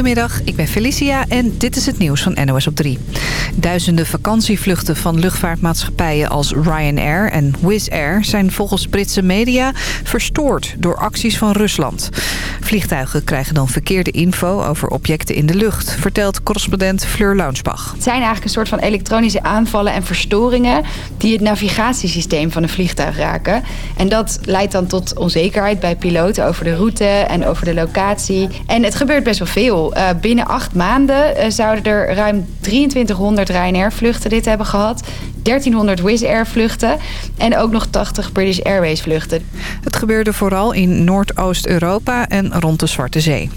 Goedemiddag, ik ben Felicia en dit is het nieuws van NOS op 3. Duizenden vakantievluchten van luchtvaartmaatschappijen als Ryanair en Wizz Air... zijn volgens Britse media verstoord door acties van Rusland. Vliegtuigen krijgen dan verkeerde info over objecten in de lucht... vertelt correspondent Fleur Launsbach. Het zijn eigenlijk een soort van elektronische aanvallen en verstoringen... die het navigatiesysteem van een vliegtuig raken. En dat leidt dan tot onzekerheid bij piloten over de route en over de locatie. En het gebeurt best wel veel. Uh, binnen acht maanden uh, zouden er ruim 2300 Ryanair vluchten dit hebben gehad. 1300 Wizz Air vluchten en ook nog 80 British Airways vluchten. Het gebeurde vooral in Noordoost-Europa en rond de Zwarte Zee.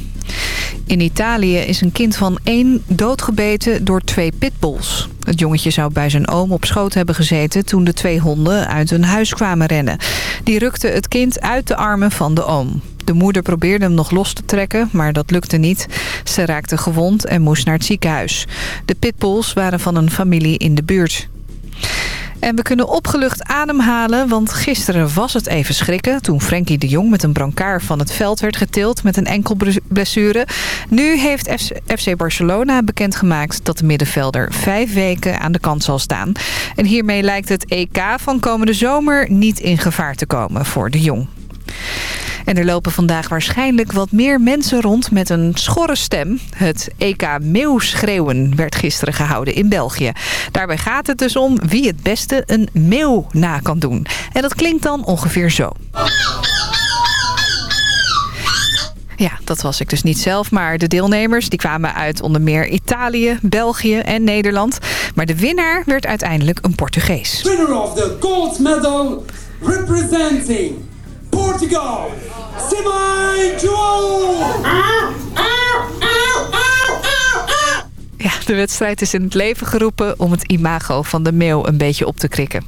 In Italië is een kind van één doodgebeten door twee pitbulls. Het jongetje zou bij zijn oom op schoot hebben gezeten... toen de twee honden uit hun huis kwamen rennen. Die rukten het kind uit de armen van de oom. De moeder probeerde hem nog los te trekken, maar dat lukte niet. Ze raakte gewond en moest naar het ziekenhuis. De pitbulls waren van een familie in de buurt. En we kunnen opgelucht ademhalen, want gisteren was het even schrikken... toen Frenkie de Jong met een brancard van het veld werd getild met een enkel blessure. Nu heeft FC Barcelona bekendgemaakt dat de middenvelder vijf weken aan de kant zal staan. En hiermee lijkt het EK van komende zomer niet in gevaar te komen voor de Jong. En er lopen vandaag waarschijnlijk wat meer mensen rond met een schorre stem. Het EK Meeuwschreeuwen werd gisteren gehouden in België. Daarbij gaat het dus om wie het beste een meeuw na kan doen. En dat klinkt dan ongeveer zo. Ja, dat was ik dus niet zelf, maar de deelnemers die kwamen uit onder meer Italië, België en Nederland. Maar de winnaar werd uiteindelijk een Portugees. Winner of the gold medal representing Portugal, Simon Ja, de wedstrijd is in het leven geroepen om het imago van de meeuw een beetje op te krikken.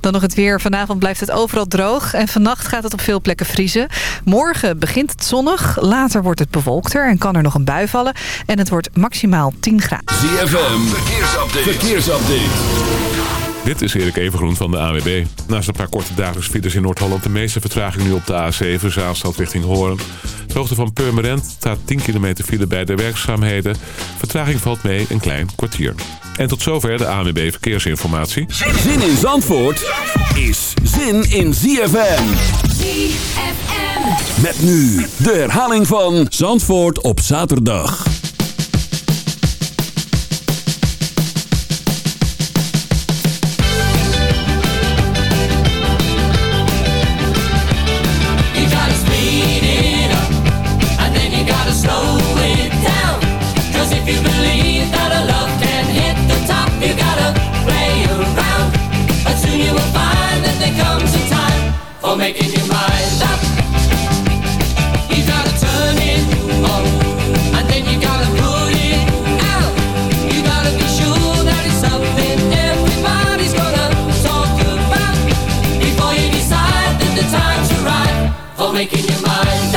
Dan nog het weer. Vanavond blijft het overal droog. En vannacht gaat het op veel plekken vriezen. Morgen begint het zonnig. Later wordt het bewolkter en kan er nog een bui vallen. En het wordt maximaal 10 graden. ZFM, verkeersupdate. verkeersupdate. Dit is Erik Evengroen van de AWB. Naast een paar korte dagelijks files in Noord-Holland... de meeste vertraging nu op de A7, Zaanstad richting Hoorn. De hoogte van Purmerend staat 10 kilometer file bij de werkzaamheden. Vertraging valt mee een klein kwartier. En tot zover de ANWB Verkeersinformatie. Zin in Zandvoort is zin in ZFM. ZFM. Met nu de herhaling van Zandvoort op zaterdag. Making your mind up. You gotta turn it on, and then you gotta put it out. You gotta be sure that it's something everybody's gonna talk about before you decide that the time's right for making your mind.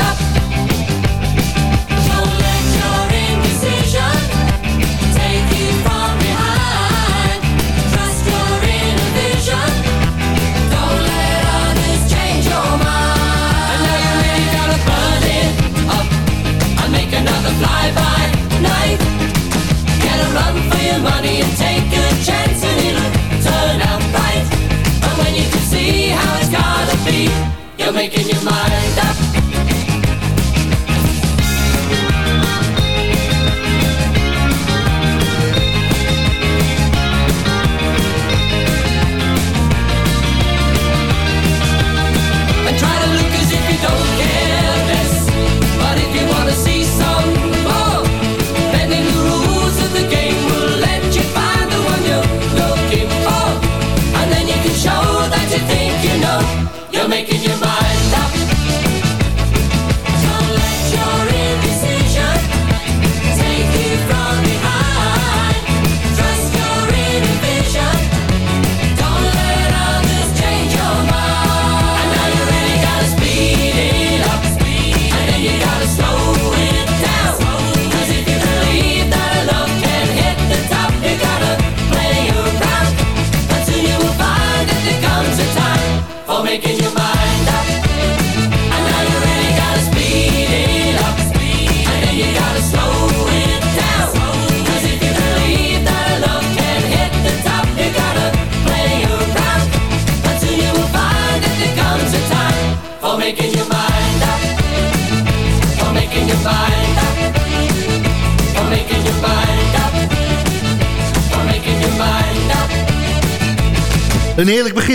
You're making your mind up.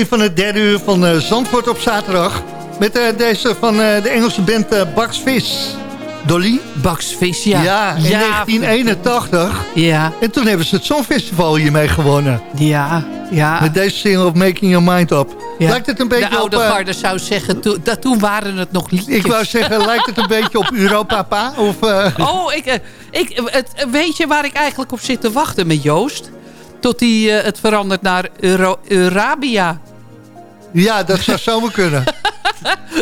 Begin van het derde uur van eh, Zandvoort op zaterdag. Met eh, deze van eh, de Engelse band Fizz. Dolly? Vis, ja. Ja, in 1981. Ja, En toen hebben ze het Songfestival hiermee gewonnen. ja, ja. Met deze single of Making Your Mind Up. ja. Lijkt het een beetje De oude op... garde zou zeggen, toen, dat, toen waren het nog liedjes. ik wou zeggen, lijkt het een beetje op Europapa? Of, eh, Oh, ik, ik, het, weet je waar ik eigenlijk op zit te wachten met Joost? Tot hij eh, het verandert naar Euro, Eurabia. Ja, dat zou zomaar kunnen.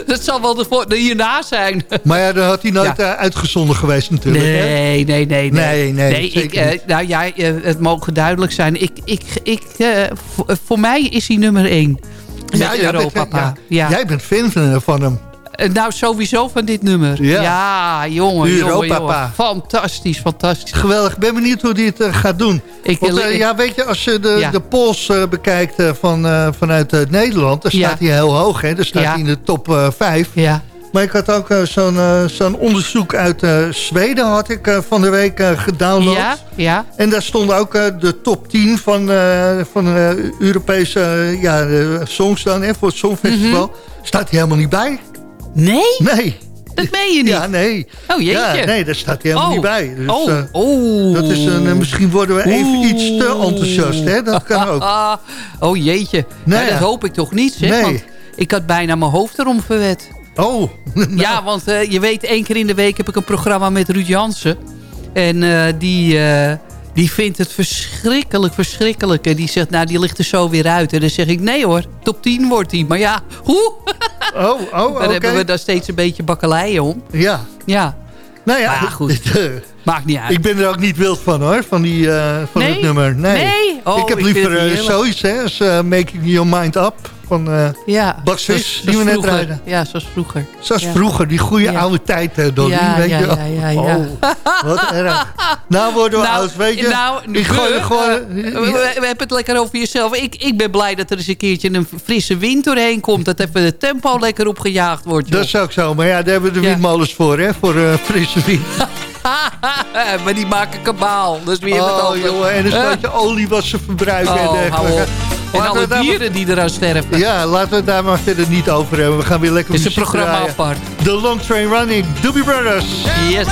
Dat zal wel de, hierna zijn. Maar ja, dan had hij nooit Ja. eh, uitgezonden geweest natuurlijk. hè? Nee, nee, nee. Nee, nee, ik, eh, nou ja, eh, het mogen duidelijk zijn. Ik, ik, ik, voor, mij is hij nummer één. Ja, jij bent, ja. Jij bent fan van hem. Eh, Nou, sowieso van dit nummer. Ja. Ja, jongen, jongen, jongen. Fantastisch, fantastisch. Geweldig. Ik ben benieuwd hoe hij het eh, gaat doen. Ik, Want eh, ik- ja, weet je, als je de, Ja. de polls bekijkt van, vanuit Nederland... dan staat hij heel hoog, hè. Dan staat hij in de top 5. ja. Maar ik had ook zo'n zo'n onderzoek uit Zweden... had ik van de week gedownload. Ja, ja. En daar stonden ook de top 10 van, van Europese ja, songs dan, hè, voor het Songfestival. Mhm. Staat hij helemaal niet bij? Nee, Nee. dat meen je niet. Ja, nee. Oh, jeetje. Ja, nee, daar staat hij helemaal oh. niet bij. Dus, oh, eh, oh. dat is een, eh, misschien worden we even Oeh. iets te enthousiast, hè? Dat kan ook. Oh jeetje. Nee, dat hoop ik toch niet, zeg. Nee. Want ik had bijna mijn hoofd erom verwet. Oh, Ja, want eh, je weet, één keer in de week heb ik een programma met Ruud Jansen. En die, die vindt het verschrikkelijk, verschrikkelijk. En die zegt, nou, die ligt er zo weer uit. En dan zeg ik, nee hoor, top 10 wordt die. Maar ja, hoe? oh, oh, Dan oké. hebben we daar steeds een beetje bakkeleien om. Ja, Ja, nou ja, Maar ja, goed. maakt niet uit. ik ben er ook niet wild van, hoor, van, die, eh, van Nee? het nummer. Nee? Nee? Oh, ik heb liever eh, zoiets, hè, als eh, Making Your Mind Up van eh ja, die we net vroeger. rijden. Ja, zoals vroeger. Zoals Ja. vroeger, die goede Ja. oude tijd, eh, Dolly, Ja, weet ja, je ja, ja, ja. Oh, wat erg. Nou worden we oud, weet je. Nou, ik gooi we, gewoon... we, we hebben het lekker over jezelf. Ik, ik ben blij dat er eens een keertje een frisse wind doorheen komt. Dat even het tempo lekker opgejaagd wordt. joh. dat is ook zo, maar ja, daar hebben we de windmolens voor, hè, voor eh frisse wind. maar die maken kabaal. Dat is weer wat Oh, anders. jongen, en een beetje olie wat ze verbruiken en Oh. En Laten alle maar- dieren die eraan sterven. Ja, laten we het daar maar verder niet over hebben. We gaan weer lekker Het is een muziek programma draaien. apart. The Long Train Running, Doobie Brothers. Yes.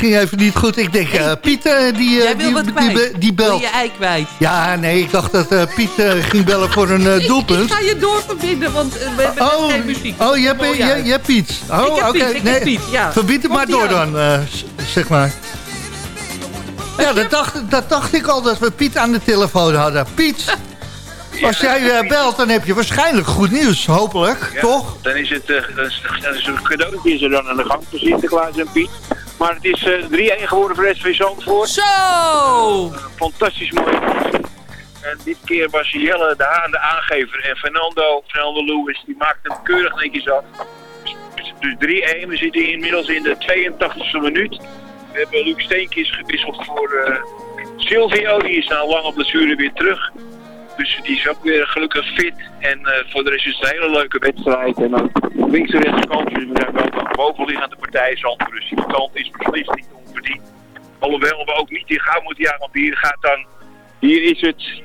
Ging even niet goed. Ik denk, eh, Piet, eh, die, Jij wil die, wat die, die Wil belt. je ei kwijt? Ja, nee, ik dacht dat eh, Piet ging bellen voor een eh, Ik, ik doelpunt. ga je doorverbinden, want we hebben Oh, geen muziek. oh, je hebt, Mooi je, hebt Piet. Oh, Ik heb oké. Piet, ik nee, heb Piet, ja. Verbied het maar door aan. dan, eh, zeg maar. Ja, dat dacht, dat dacht ik al, dat we Piet aan de telefoon hadden. Piet, als jij belt, dan heb je waarschijnlijk goed nieuws, hopelijk, Ja, toch? Dan is het dan is, dan is een cadeautje is er dan aan de gang voor Sinterklaas en Piet. Maar het is eh 3-1 geworden voor SV Zandvoort. Zo! Een fantastisch actie. En dit keer was Jelle de Haan de aangever. En Fernando, Fernando Lewis, die maakte hem keurig netjes af. Dus, dus 3-1. We zitten inmiddels in de 82e minuut. We hebben Luc Steenkis gewisseld voor eh, Silvio. Die is na lange blessure weer terug. Dus die is ook weer gelukkig fit. En eh, voor de rest is het een hele leuke wedstrijd. En dan links en rechts kant. Dus we zijn wel de bovenliggende partij. Dus die stand is beslist niet onverdiend. Alhoewel we ook niet in gauw moeten jagen. Want hier gaat dan... Hier is het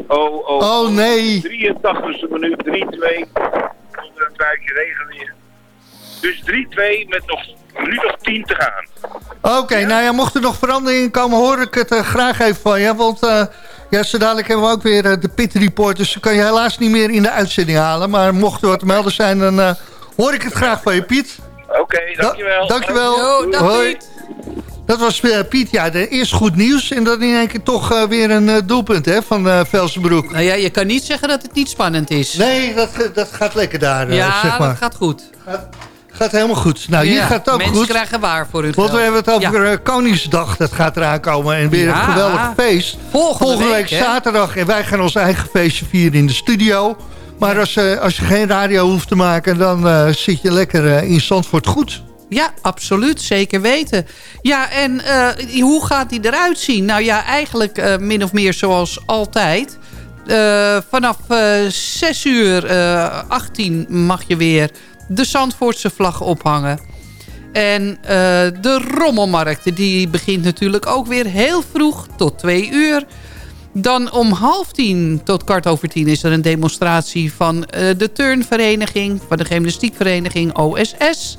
3-2. Oh, oh, Oh, nee. 83e minuut, 3-2. Onder een buitje regen weer. Dus 3-2 met nog minuut of 10 te gaan. Oké, nou ja, mocht er nog veranderingen komen, hoor ik het eh, graag even van je. Want eh, ja, zo dadelijk hebben we ook weer eh, de Pit Report. Dus dan kan je helaas niet meer in de uitzending halen. Maar mocht er wat melden zijn, dan eh, hoor ik het graag van je, Piet. Oké, dankjewel. Da- dankjewel. Yo, dag Hoi. Piet. Dat was eh, Piet. Ja, de, eerst goed nieuws en dan in één keer toch eh, weer een eh, doelpunt hè, van eh Velsenbroek. Nou ja, je kan niet zeggen dat het niet spannend is. Nee, dat, dat gaat lekker daar, ja, zeg maar. dat gaat goed. Gaat helemaal goed. Nou, hier Ja, gaat het ook mensen goed. krijgen waar voor hun Want we hebben het over Ja. eh, Koningsdag, dat gaat eraan komen. En weer Ja. een geweldig feest. Volgende week, week, zaterdag. En wij gaan ons eigen feestje vieren in de studio. Maar als, eh, als je geen radio hoeft te maken, dan eh, zit je lekker in Zandvoort goed. Ja, absoluut. Zeker weten. Ja, en hoe gaat die eruit zien? Nou ja, eigenlijk min of meer zoals altijd. Vanaf eh 6 uur eh 18 mag je weer de Zandvoortse vlag ophangen. En eh, de rommelmarkt, die begint natuurlijk ook weer heel vroeg, tot 2 uur. Dan om half tien tot kwart over tien is er een demonstratie van eh, de turnvereniging, van de gymnastiekvereniging OSS.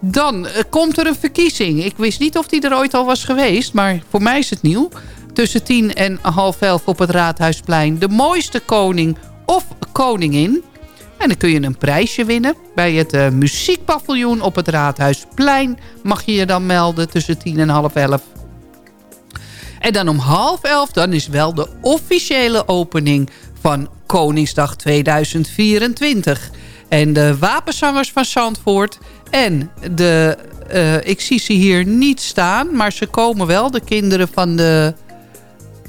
Dan eh, komt er een verkiezing. Ik wist niet of die er ooit al was geweest, maar voor mij is het nieuw. Tussen tien en half elf op het Raadhuisplein. De mooiste koning of koningin. En dan kun je een prijsje winnen. Bij het eh, muziekpaviljoen op het Raadhuisplein mag je je dan melden tussen tien en half elf. En dan om half elf, dan is wel de officiële opening van Koningsdag 2024. En de wapenzangers van Zandvoort en de... eh, ik zie ze hier niet staan, maar ze komen wel. De kinderen van de...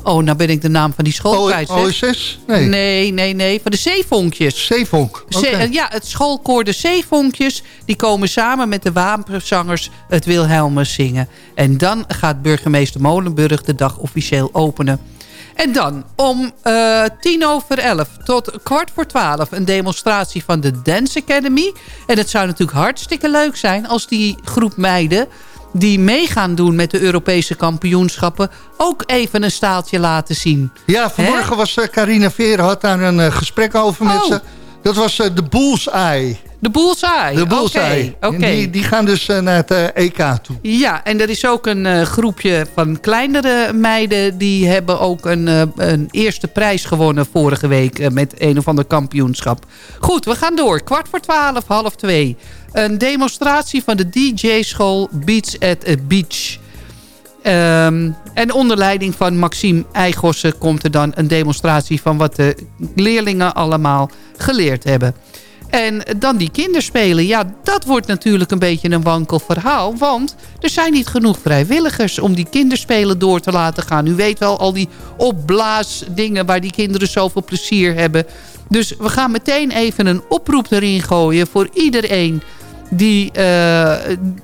Oh, nou ben ik de naam van die school kwijt. OSS? Nee. Nee, nee, nee. Van de zeevonkjes. Zeevonk. Ze- eh, ja, het schoolkoor De Zeevonkjes... die komen samen met de wapenzangers het Wilhelmus zingen. En dan gaat burgemeester Molenburg de dag officieel openen. En dan om eh, tien over elf tot kwart voor twaalf... een demonstratie van de Dance Academy. En het zou natuurlijk hartstikke leuk zijn... als die groep meiden die mee gaan doen met de Europese kampioenschappen... ook even een staaltje laten zien. Ja, vanmorgen Hè? was eh, Carina Veer had daar een eh, gesprek over met Oh. ze. Dat was eh, de Bullseye. De bullseye. De. En Die, die gaan dus eh, naar het eh, EK toe. Ja, en er is ook een eh, groepje van kleinere meiden... die hebben ook een, een eerste prijs gewonnen vorige week... met een of ander kampioenschap. Goed, we gaan door. Kwart voor twaalf, half twee. Een demonstratie van de DJ-school Beats at a Beach... Ehm, en onder leiding van Maxime Eigossen komt er dan een demonstratie... van wat de leerlingen allemaal geleerd hebben. En dan die kinderspelen. Ja, dat wordt natuurlijk een beetje een wankel verhaal. Want er zijn niet genoeg vrijwilligers om die kinderspelen door te laten gaan. U weet wel, al die opblaasdingen waar die kinderen zoveel plezier hebben. Dus we gaan meteen even een oproep erin gooien voor iedereen die, eh,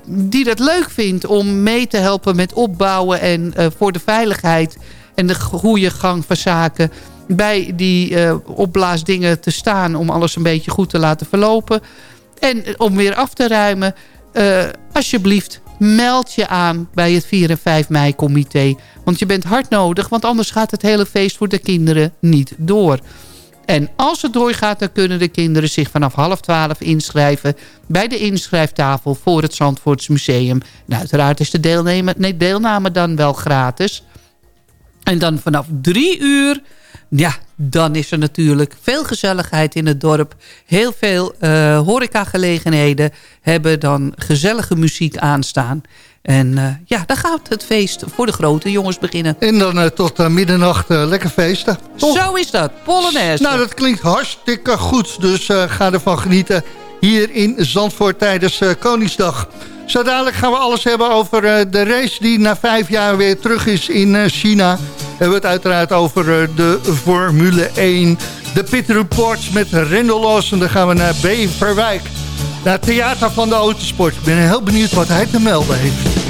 die dat leuk vindt om mee te helpen met opbouwen en eh, voor de veiligheid en de goede gang van zaken bij die eh, opblaasdingen te staan om alles een beetje goed te laten verlopen. En om weer af te ruimen, eh, alsjeblieft meld je aan bij het 4 en 5 mei comité. Want je bent hard nodig, want anders gaat het hele feest voor de kinderen niet door. En als het doorgaat, dan kunnen de kinderen zich vanaf half twaalf inschrijven... bij de inschrijftafel voor het Zandvoorts Museum. En uiteraard is de deelname, nee, deelname dan wel gratis. En dan vanaf drie uur, ja, dan is er natuurlijk veel gezelligheid in het dorp. Heel veel eh horecagelegenheden hebben dan gezellige muziek aanstaan. En eh, ja, dan gaat het feest voor de grote jongens beginnen. En dan eh, tot middernacht lekker feesten. Toch? Zo is dat, Polonaise. Nou, dat klinkt hartstikke goed. Dus ga ervan genieten hier in Zandvoort tijdens Koningsdag. Zo dadelijk gaan we alles hebben over de race die na vijf jaar weer terug is in eh, China. We hebben het uiteraard over eh, de Formule 1. De Pit Reports met Rendel Lawson. Dan gaan we naar Beverwijk. Naar het theater van de autosport. Ik ben heel benieuwd wat hij te melden heeft.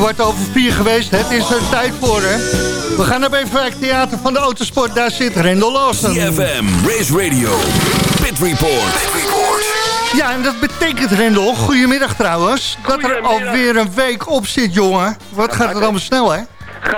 Kwart over vier geweest. Het is er tijd voor, hè? We gaan naar Beverwijk Theater van de Autosport. Daar zit Rendel Lawson. CFM, Race Radio, Pit Report. Ja, en dat betekent, Rendel, goedemiddag trouwens... dat er alweer een week op zit, jongen. Wat gaat het allemaal snel, hè?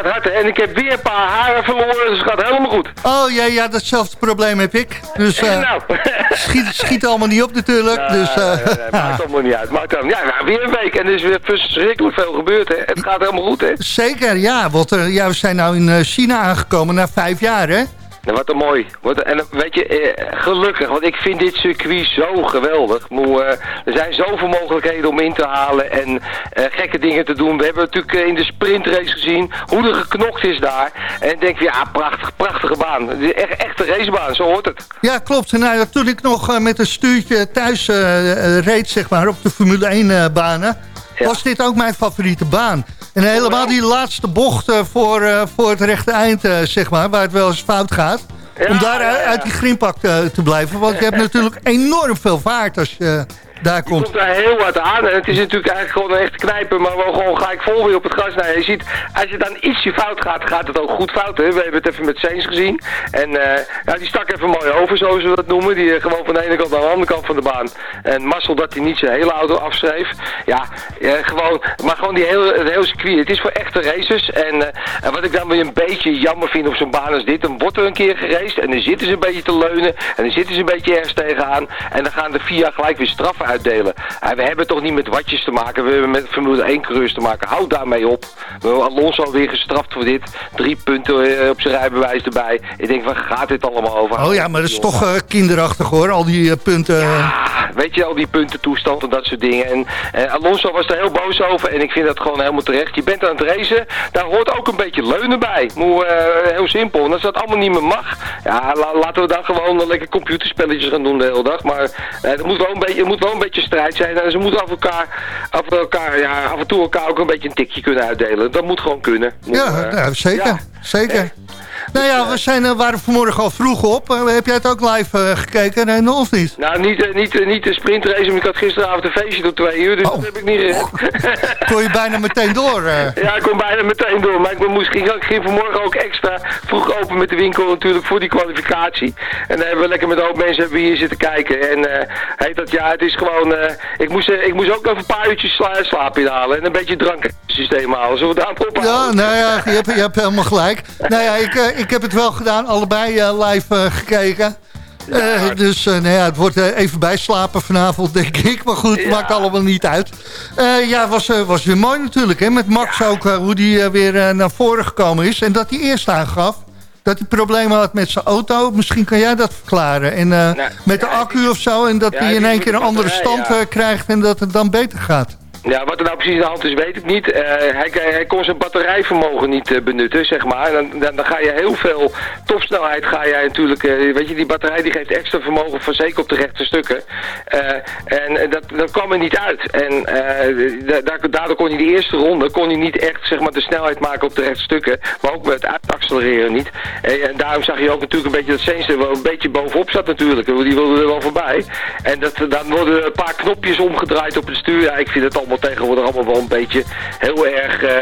Gaat hard, hè? En ik heb weer een paar haren verloren, dus het gaat helemaal goed. Oh, ja, ja, datzelfde probleem heb ik. Dus eh, nou. schiet, schiet allemaal niet op natuurlijk. dus, eh, Nee, nee, maakt allemaal niet uit. Maakt allemaal, ja, nou, weer een week en er is weer verschrikkelijk veel gebeurd, hè? Het gaat helemaal goed, hè? Zeker, ja. Want eh, ja, we zijn nou in China aangekomen na vijf jaar, hè? Wat een mooi. En weet je, eh, gelukkig, want ik vind dit circuit zo geweldig. Eh, er zijn zoveel mogelijkheden om in te halen en eh, gekke dingen te doen. We hebben natuurlijk eh, in de sprintrace gezien hoe er geknokt is daar. En denk, ja, prachtig, prachtige baan. Echt, echte racebaan, zo hoort het. Ja, klopt. Nou, toen ik nog eh, met een stuurtje thuis eh, reed, zeg maar, op de Formule 1 was dit ook mijn favoriete baan. En helemaal die laatste bocht eh, voor, eh, voor het rechte eind, eh, zeg maar, waar het wel eens fout gaat. om daar uit- die greenpak te, te blijven. Want je hebt natuurlijk enorm veel vaart als je daar komt. komt daar heel hard aan. En het is natuurlijk eigenlijk gewoon een echte knijper, maar wel gewoon gelijk vol weer op het gas. Nou, je ziet, als je dan ietsje fout gaat, gaat het ook goed fout. Hè? We hebben het even met Sainz gezien. En eh, ja, die stak even mooi over, zoals we dat noemen. Die eh, gewoon van de ene kant naar de andere kant van de baan. En Marcel dat hij niet zijn hele auto afschreef. Ja, eh, gewoon, maar gewoon die hele, het hele circuit. Het is voor echte racers. En, en wat ik dan weer een beetje jammer vind op zo'n baan als dit, dan wordt er een keer geraced en dan zitten ze een beetje te leunen en dan zitten ze een beetje ergens tegenaan en dan gaan de VIA gelijk weer straffen uitdelen. En we hebben toch niet met watjes te maken, we hebben met Formule 1 coureurs te maken. Houd daarmee op. We hebben Alonso weer gestraft voor dit. Drie punten eh, op zijn rijbewijs erbij. Ik denk, waar gaat dit allemaal over? Oh ja, maar dat is toch eh, kinderachtig hoor, al die eh, punten. Weet je, al die puntentoestand en dat soort dingen. En Alonso was er heel boos over en ik vind dat gewoon helemaal terecht. Je bent aan het racen, daar hoort ook een beetje leunen bij. Moe, heel simpel. En als dat allemaal niet meer mag, ja, la- laten we dan gewoon een lekker computerspelletjes gaan doen de hele dag. Maar er, moet wel een beetje, er moet wel een beetje strijd zijn en ze moeten af, elkaar, af, elkaar, ja, af en toe elkaar ook een beetje een tikje kunnen uitdelen. Dat moet gewoon kunnen. Moet, Ja, eh, nou, zeker. zeker. Nou ja, we zijn, eh, waren vanmorgen al vroeg op. Eh, heb jij het ook live eh, gekeken, Ren, of niet? Nou, niet, niet, niet de sprintrace, maar ik had gisteravond een feestje tot twee uur, dus dat heb ik niet gered. Kon je bijna meteen door? Ja, ik kom bijna meteen door. Maar ik moest, ging, vanmorgen ook extra vroeg open met de winkel natuurlijk voor die kwalificatie. En dan hebben we lekker met een hoop mensen hebben we hier zitten kijken. En heet dat, ja, het is gewoon... ik, moest, ik moest ook even een paar uurtjes sla, slaap inhalen en een beetje dranksysteem halen. Zullen we daar op Ja, nou ja, je hebt, je hebt helemaal gelijk. Nou ja, ik, ik heb het wel gedaan, allebei eh, live eh, gekeken. Eh, dus nou ja, het wordt even bijslapen vanavond, denk ik. Maar goed, maakt allemaal niet uit. Ja, was, eh, was weer mooi natuurlijk, hè. Met Max ook, hoe die weer naar voren gekomen is. En dat hij eerst aangaf dat hij problemen had met zijn auto. Misschien kan jij dat verklaren. En eh, met de accu of zo. En dat hij in één keer een andere stand krijgt en dat het dan beter gaat. Ja, wat er nou precies aan de hand is, weet ik niet. Eh, hij, hij kon zijn batterijvermogen niet eh, benutten, zeg maar. Dan, dan, dan ga je heel veel topsnelheid ga jij natuurlijk... eh, weet je, die batterij die geeft extra vermogen van zeker op de rechte stukken. En dat, dat kwam er niet uit. En da- da- daardoor kon hij de eerste ronde kon hij niet echt zeg maar, de snelheid maken op de rechte stukken. Maar ook met het uitaccelereren niet. En, daarom zag je ook natuurlijk een beetje dat Sainz er wel een beetje bovenop zat natuurlijk. Die wilde er wel voorbij. En dat, dan worden een paar knopjes omgedraaid op het stuur. Ja, ik vind het allemaal tegenwoordig allemaal wel een beetje heel erg eh,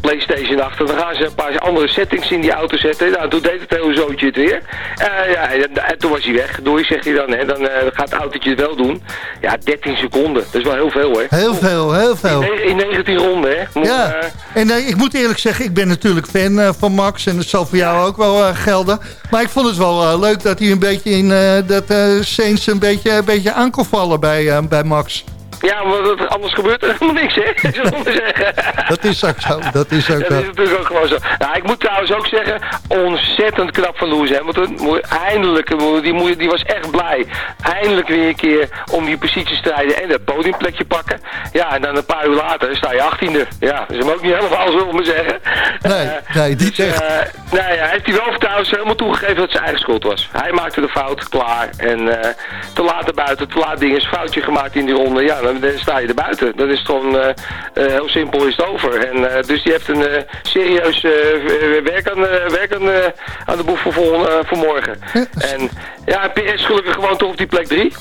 Playstation achter. Dan gaan ze een paar andere settings in die auto zetten. Nou, toen deed het hele zootje het weer. Eh, ja, en, en toen was hij weg. Doei, zegt hij dan. Hè. Dan eh, gaat het autootje het wel doen. Ja, 13 seconden. Dat is wel heel veel, hè. Heel veel, heel veel. In, in 19 ronden, hè. Moet, Ja, en ik moet eerlijk zeggen, ik ben natuurlijk fan van Max. En dat zal voor jou ook wel gelden. Maar ik vond het wel leuk dat hij een beetje in dat Saints een beetje, een beetje aan kon vallen bij, bij Max. Ja, dat- anders gebeurt er helemaal niks, hè? Dat is ook zo, dat is ook Dat zo. is natuurlijk ook gewoon zo. Nou, ik moet trouwens ook zeggen, ontzettend knap van Lewis Hamilton. Eindelijk, die, die was echt blij. Eindelijk weer een keer om die positie te strijden en dat podiumplekje pakken. Ja, en dan een paar uur later sta je achttiende. Ja, dat is hem ook niet helemaal, zullen we maar zeggen. Nee, nee, niet echt. Eh, nou ja, heeft hij wel trouwens helemaal toegegeven dat het zijn eigen schuld was. Hij maakte de fout, klaar. En eh, te laat erbuiten, te laat dingen, is foutje gemaakt in die ronde. Ja, dan, sta je er buiten. Dat is gewoon, eh, eh, heel simpel is het over. En, eh, dus die heeft een serieus werk, aan, werk aan, aan de boeg voor, vol, voor morgen. En ja, PS gelukkig gewoon toch op die plek 3.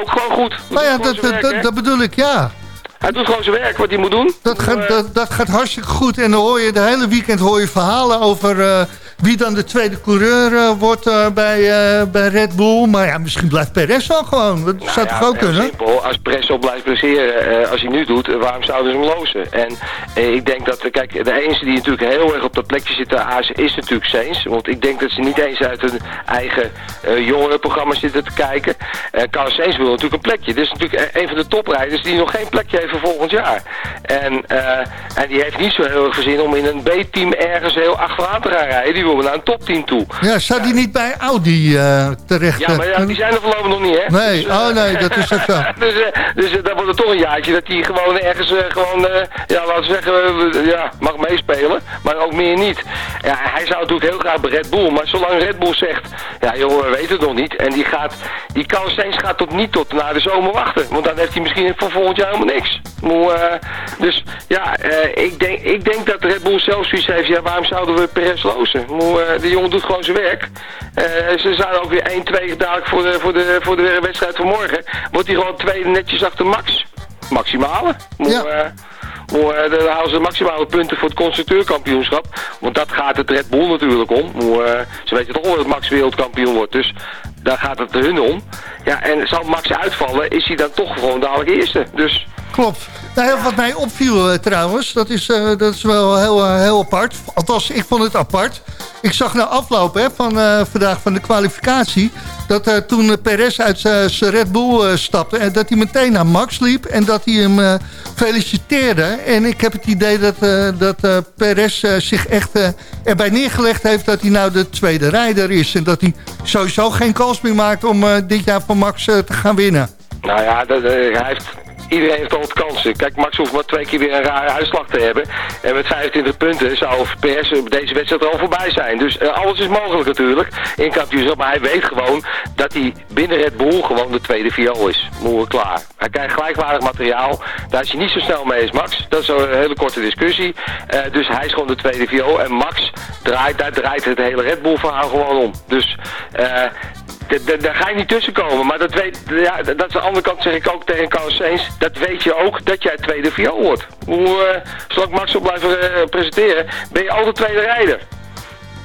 Ook gewoon goed. Nou ja, dat, dat, werk, dat, hè? dat bedoel ik, ja. Hij doet gewoon zijn werk, wat hij moet doen. Dat gaat, dat, dat gaat hartstikke goed. En dan hoor je de hele weekend hoor je verhalen over wie dan de tweede coureur eh, wordt eh, bij, eh, bij Red Bull. Maar ja, misschien blijft Perez wel gewoon. Dat zou Nou toch ja, ook heel kunnen? Simpel. Als Presso blijft presteren, als hij nu doet, waarom zouden ze hem lozen? En ik denk dat, kijk, de enige die natuurlijk heel erg op dat plekje zit te azen is natuurlijk Sainz. Want ik denk dat ze niet eens uit hun eigen jongerenprogramma zitten te kijken. Carlos Sainz wil natuurlijk een plekje. Dit is natuurlijk een van de toprijders die nog geen plekje heeft voor volgend jaar. En, en die heeft niet zo heel erg gezin om in een B-team ergens heel achteraan te gaan rijden. Die wil naar een topteam toe. Ja, zou die niet bij Audi eh, terecht? Ja, maar ja, eh, die zijn er voorlopig nog niet, hè? Nee, Dus, eh, oh nee, dat is ook zo. dus eh, dus eh, dan wordt het toch een jaartje dat hij gewoon ergens eh, gewoon, eh, ja, laten we zeggen, eh, ja, mag meespelen, maar ook meer niet. Ja, hij zou natuurlijk heel graag bij Red Bull, maar zolang Red Bull zegt, ja joh, we weten het nog niet, en die gaat, die kan steeds gaat tot niet tot na de zomer wachten, want dan heeft hij misschien voor volgend jaar helemaal niks. Eh, dus ja, eh, ik, denk, ik denk dat Red Bull zelf zoiets heeft, ja, waarom zouden we Perez lozen? Moe, eh, de jongen doet gewoon zijn werk. Eh, ze zijn ook weer 1-2 dadelijk voor de, voor, de, voor de wedstrijd van morgen. Wordt hij gewoon tweede netjes achter Max. Maximale. Moe, Ja. moe, eh, dan halen ze de maximale punten voor het constructeurkampioenschap. Want dat gaat het Red Bull natuurlijk om. Eh, ze weten toch wel dat Max wereldkampioen wordt. Dus daar gaat het hun om. Ja, en zal Max uitvallen, is hij dan toch gewoon dadelijk eerste. Dus Klopt. Nou, wat mij opviel eh, trouwens, dat is, eh, dat is wel heel, eh, heel apart. Althans, ik vond het apart. Ik zag na afloop hè, van vandaag van de kwalificatie... dat toen Perez uit zijn Red Bull stapte... en dat hij meteen naar Max liep en dat hij hem feliciteerde. En ik heb het idee dat, dat Perez zich echt erbij neergelegd heeft... dat hij nou de tweede rijder is... en dat hij sowieso geen kans meer maakt om dit jaar van Max te gaan winnen. Nou ja, dat, hij heeft, iedereen heeft altijd kansen. Kijk, Max hoeft maar twee keer weer een rare uitslag te hebben. En met 25 punten zou PS op deze wedstrijd al voorbij zijn. Dus eh, alles is mogelijk natuurlijk in kampioenschap. Maar hij weet gewoon dat hij binnen Red Bull gewoon de tweede viool is. Moe klaar. Hij krijgt gelijkwaardig materiaal. Daar is hij niet zo snel mee als Max. Dat is een hele korte discussie. Eh, dus hij is gewoon de tweede viool. En Max draait, daar draait het hele Red Bull verhaal gewoon om. Dus... eh Daar ga je niet tussen komen, maar dat, weet, ja, dat is de andere kant, zeg ik ook tegen Carlos Sainz. Dat weet je ook dat jij tweede viool wordt. Hoe, eh, zolang Max op blijven eh, presenteren, ben je altijd tweede rijder.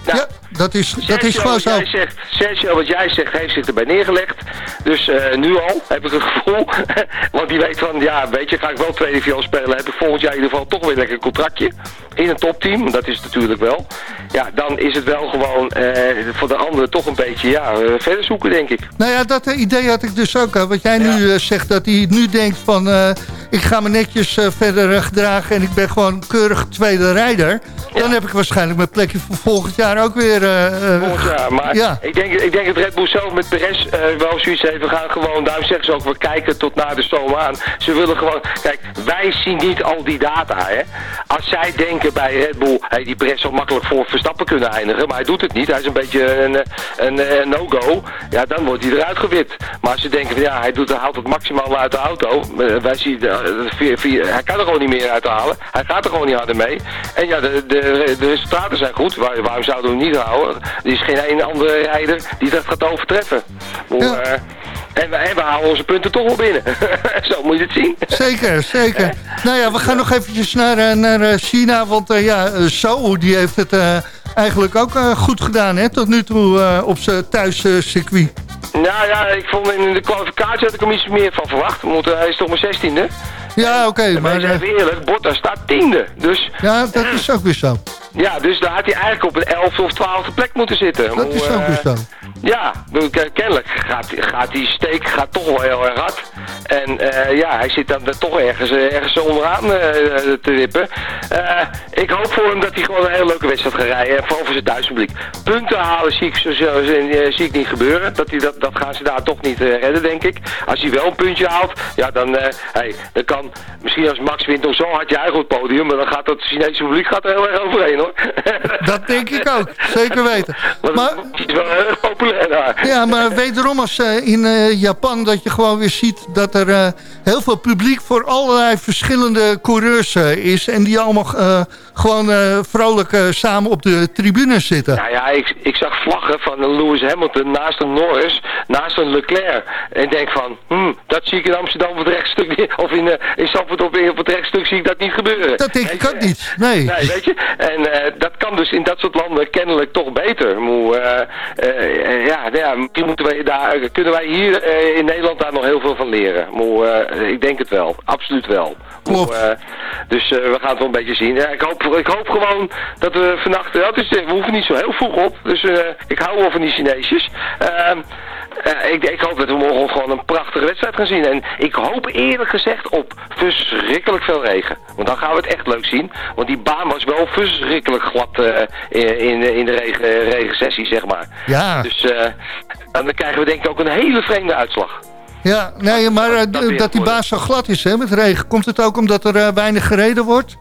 Nou, Ja, dat is, dat is gewoon zo. Jij zegt, Sergio, wat jij zegt, heeft zich erbij neergelegd. Dus eh, nu al, heb ik het gevoel. Want die weet van, ja, weet je, ga ik wel tweede viool spelen, heb ik volgend jaar in ieder geval toch weer lekker een contractje. In een topteam, dat is het natuurlijk wel. Ja, dan is het wel gewoon eh, voor de anderen toch een beetje, ja, eh, verder zoeken, denk ik. Nou ja, dat idee had ik dus ook. Wat jij nu eh, zegt, dat hij nu denkt van... ik ga me netjes verder gedragen en ik ben gewoon keurig tweede rijder. Dan heb ik waarschijnlijk mijn plekje voor volgend jaar ook weer... Volgend jaar. Maar ja. ik, denk, ik denk dat Red Bull zelf met Perez wel zoiets heeft. We gaan gewoon, daarom zeggen ze ook, we kijken tot na de zomer aan. Ze willen gewoon, kijk, wij zien niet al die data. Hè. Als zij denken bij Red Bull, hey, die Perez zal makkelijk voor Verstappen kunnen eindigen. Maar hij doet het niet. Hij is een beetje een, eh, een, een no-go. Ja, dan wordt hij eruit gewipt. Maar als ze denken van ja, hij doet, haalt het maximaal uit de auto. eh, Wij zien, eh, hij kan er gewoon niet meer uit halen. Hij gaat er gewoon niet harder mee. En ja, de, de, de resultaten zijn goed. Waar, waarom zouden we hem niet houden? Er is geen een andere rijder die dat gaat overtreffen. Ja. En, we, en we halen onze punten toch wel binnen. Zo moet je het zien. Zeker, zeker. Nou ja, we gaan nog eventjes naar, eh, naar eh, China. Want eh, ja, Zhou, die heeft het eigenlijk ook goed gedaan hè, tot nu toe op zijn thuiscircuit. Nou ja, ik vond in de kwalificatie had ik hem iets meer van verwacht. Want hij is toch maar zestiende. ja, oké, Maar even eerlijk, Bottas staat tiende. Dus ja, dat is ook weer zo. ja, dus daar had hij eigenlijk op een elfde of twaalfde plek moeten zitten. Dat is ook weer zo. Ja, kennelijk gaat, gaat die steek gaat toch wel heel erg hard. En eh, ja, hij zit dan toch ergens, eh, ergens onderaan eh, te wippen. Ik hoop voor hem dat hij gewoon een hele leuke wedstrijd gaat rijden. En vooral voor zijn Duitse publiek. Punten halen zie ik, zo, zo- zie ik niet gebeuren. Dat, hij dat, dat gaan ze daar toch niet redden, denk ik. Als hij wel een puntje haalt, ja, dan, hey, dan kan misschien als Max wint nog zo hard juichen op het podium. Maar dan gaat dat Chinese publiek gaat er heel erg overheen, hoor. Dat denk ik ook, zeker weten. Maar, het is wel heel erg populair. ja, maar wederom als eh, in eh, Japan dat je gewoon weer ziet dat er eh, heel veel publiek voor allerlei verschillende coureurs is. En die allemaal gewoon vrolijk samen op de tribune zitten. Nou ja, ik, ik zag vlaggen van een Lewis Hamilton naast een Norris, naast een Leclerc. En ik denk van, hmm, dat zie ik in Amsterdam op het rechtstuk, niet- of in, in Zandvoort op, op het rechtstuk zie ik dat niet gebeuren. Dat denk ik ook niet, nee. Nee, weet je? En dat kan dus in dat soort landen kennelijk toch beter. Moe, ja, ja, misschien moeten wij daar, kunnen wij hier eh, in Nederland daar nog heel veel van leren. Maar, eh, ik denk het wel, absoluut wel. Klopt. Maar, eh, dus eh, we gaan het wel een beetje zien. Ja, ik, hoop, ik hoop gewoon dat we vannacht... Het is, we hoeven niet zo heel vroeg op, dus eh, ik hou wel van die Chineesjes. Ehm, eh, ik, ik hoop dat we morgen gewoon een prachtige wedstrijd gaan zien. En ik hoop eerlijk gezegd op verschrikkelijk veel regen. Want dan gaan we het echt leuk zien. Want die baan was wel verschrikkelijk glad eh, in, in, in de regen, regensessie, zeg maar. Ja. Dus eh, dan krijgen we denk ik ook een hele vreemde uitslag. Ja, nee, maar eh, Dat dat die baas zo glad is hè, met regen. Komt het ook omdat er eh, weinig gereden wordt?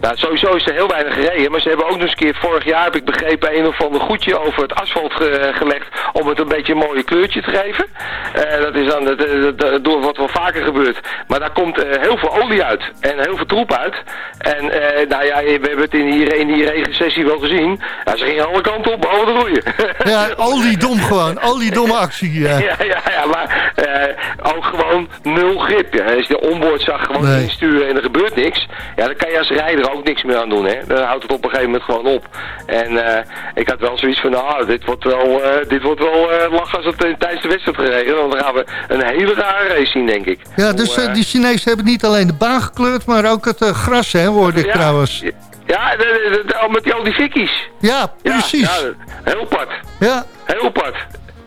Nou, sowieso is er heel weinig gereden, maar ze hebben ook nog eens een keer, vorig jaar heb ik begrepen, een of ander goedje over het asfalt ge- gelegd om het een beetje een mooie kleurtje te geven. Eh, dat is dan dat- dat- door wat wel vaker gebeurt. Maar daar komt eh, heel veel olie uit en heel veel troep uit. En eh, nou ja, we hebben het in die, in die regensessie wel gezien. Ja, ze gingen alle kanten op, behalve de roeien. Ja, oliedom gewoon. Oliedomme actie. eh. Ja, ja, ja, maar eh, ook gewoon nul grip. Ja. Als je de onboard zag gewoon Nee. insturen en er gebeurt niks, ja, dan kan je als rijder ook niks meer aan doen. Hè. Dan houdt het op een gegeven moment gewoon op. En eh, ik had wel zoiets van, nou, dit wordt wel, eh, dit wordt wel eh, lachen als het tijdens de wedstrijd gereden. Want dan gaan we een hele rare race zien, denk ik. Ja, dus die Chinezen hebben niet alleen de baan gekleurd, maar ook het gras, hè, hoorde ik ja, trouwens. Ja, de- met die, al die fikkies. Ja, Ja, precies. Ja, heel apart. Ja, Heel apart.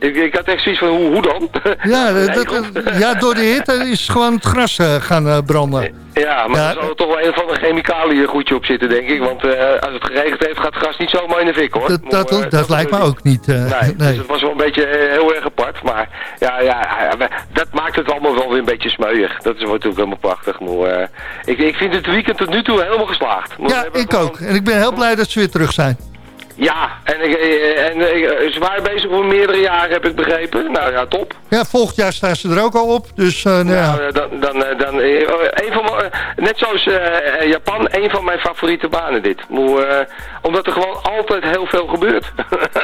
Ik, ik had echt zoiets van, hoe, hoe dan? ja, Nee, dat, ja, door de hitte is gewoon het gras eh, gaan eh, branden. Ja, maar Ja. er zal er toch wel een van de chemicaliën goedje op zitten, denk ik. Want eh, als het geregend heeft, gaat het gas niet zomaar in de fik, hoor. Dat, dat, Maar, dat lijkt me ook niet. Nee, nee. dus het was wel een beetje heel erg apart. Maar ja, ja, dat maakt het allemaal wel weer een beetje smeuig. Dat is natuurlijk helemaal prachtig. Maar, ik, ik vind het weekend tot nu toe helemaal geslaagd. Maar Ja, ik ook. En ik ben heel blij dat ze weer terug zijn. Ja, en, ik, eh, en eh, ze waren bezig voor meerdere jaren, heb ik begrepen. Nou ja, top. Ja, volgend jaar staan ze er ook al op. Dus eh, nou, ja. Eh, dan, dan, eh, dan, eh, een van eh, net zoals eh, eh, Japan, een van mijn favoriete banen dit. Eh, omdat er gewoon altijd heel veel gebeurt.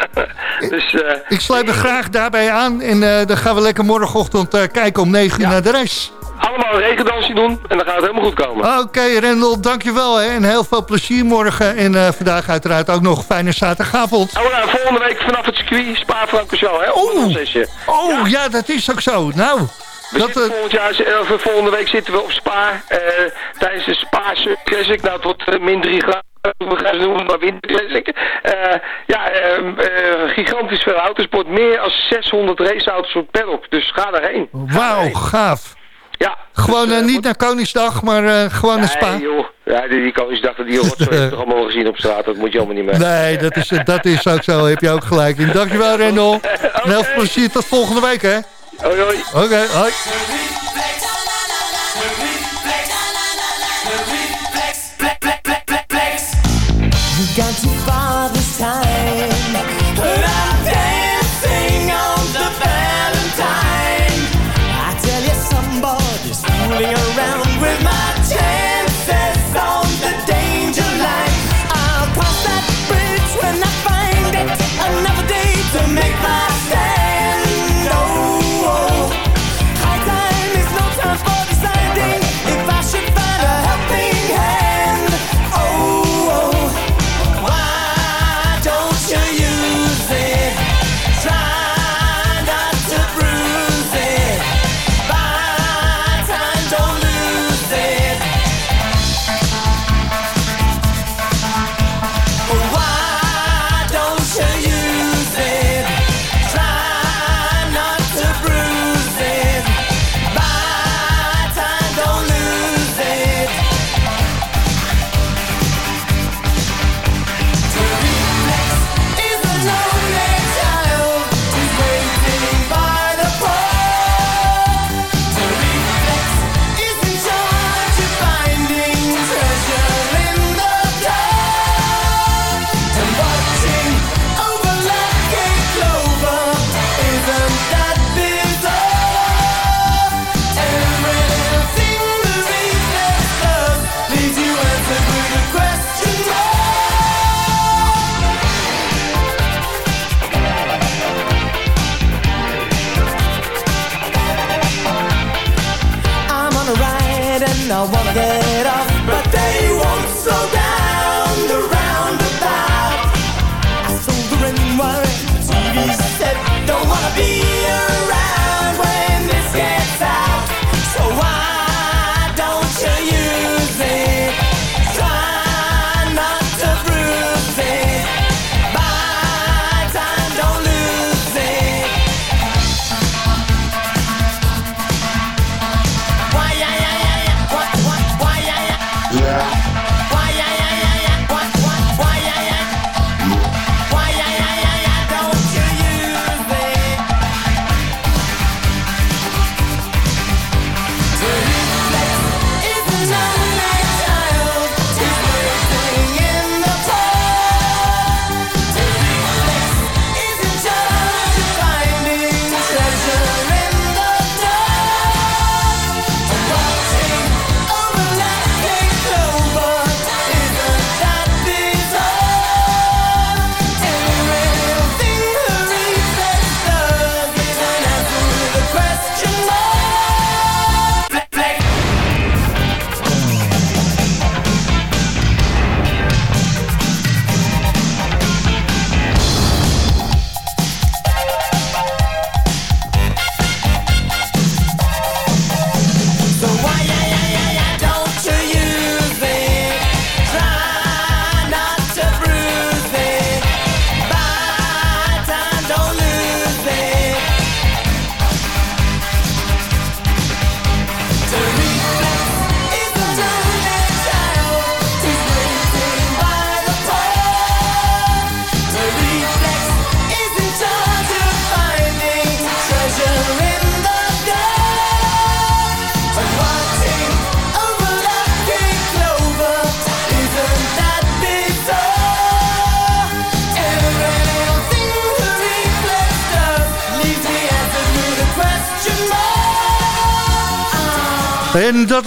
dus, eh, Ik sluit me graag daarbij aan. En eh, dan gaan we lekker morgenochtend eh, kijken om 9 uur Ja. naar de race. Allemaal een regendansje doen en dan gaat het helemaal goed komen. Oké, Rendel, dankjewel. Hè. En heel veel plezier morgen. En eh, vandaag uiteraard ook nog fijne zaterdagavond. Oh, nou, volgende week vanaf het circuit Spa-Francorchamps, hè? Zesje. Oh, ja. dat is ook zo. Nou, We dat, zitten eh, volgend jaar, of, eh, volgende week zitten we op Spa. tijdens de Spa Classic. Nou, het wordt min 3 graden. We gaan ze noemen, maar Winter Classic. Eh, ja, ehm, eh, gigantisch veel autosport. Meer dan 600 raceauto's op paddock. Dus ga daarheen. Wauw, gaaf. Ja. Gewoon dus, eh, eh, niet naar Koningsdag, maar eh, gewoon naar Spa. Nee, joh. Ja, die, die Koningsdag, die rotzooi heb je toch allemaal gezien op straat. Dat moet je allemaal niet meer. Nee, dat is, dat is ook zo. Heb je ook gelijk in. Dankjewel, Rendel. En heel veel plezier tot volgende week, hè. Hoi, hoi. Oké, hoi.